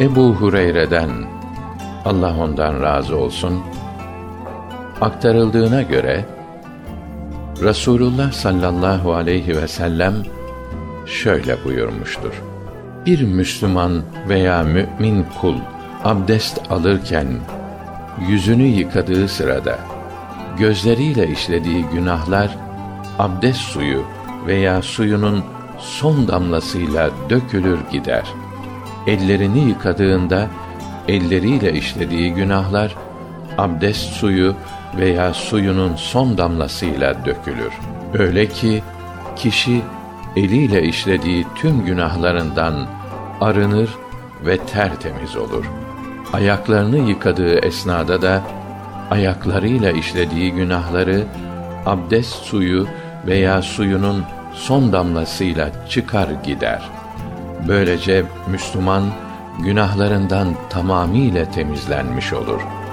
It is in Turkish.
Ebu Hureyre'den Allah ondan razı olsun aktarıldığına göre Rasulullah sallallahu aleyhi ve sellem şöyle buyurmuştur. Bir Müslüman veya mümin kul abdest alırken yüzünü yıkadığı sırada gözleriyle işlediği günahlar abdest suyu veya suyunun son damlasıyla dökülür gider. Ellerini yıkadığında elleriyle işlediği günahlar abdest suyu veya suyunun son damlasıyla dökülür. Öyle ki kişi eliyle işlediği tüm günahlarından arınır ve tertemiz olur. Ayaklarını yıkadığı esnada da ayaklarıyla işlediği günahları abdest suyu veya suyunun son damlasıyla çıkar gider. Böylece Müslüman günahlarından tamamiyle temizlenmiş olur.''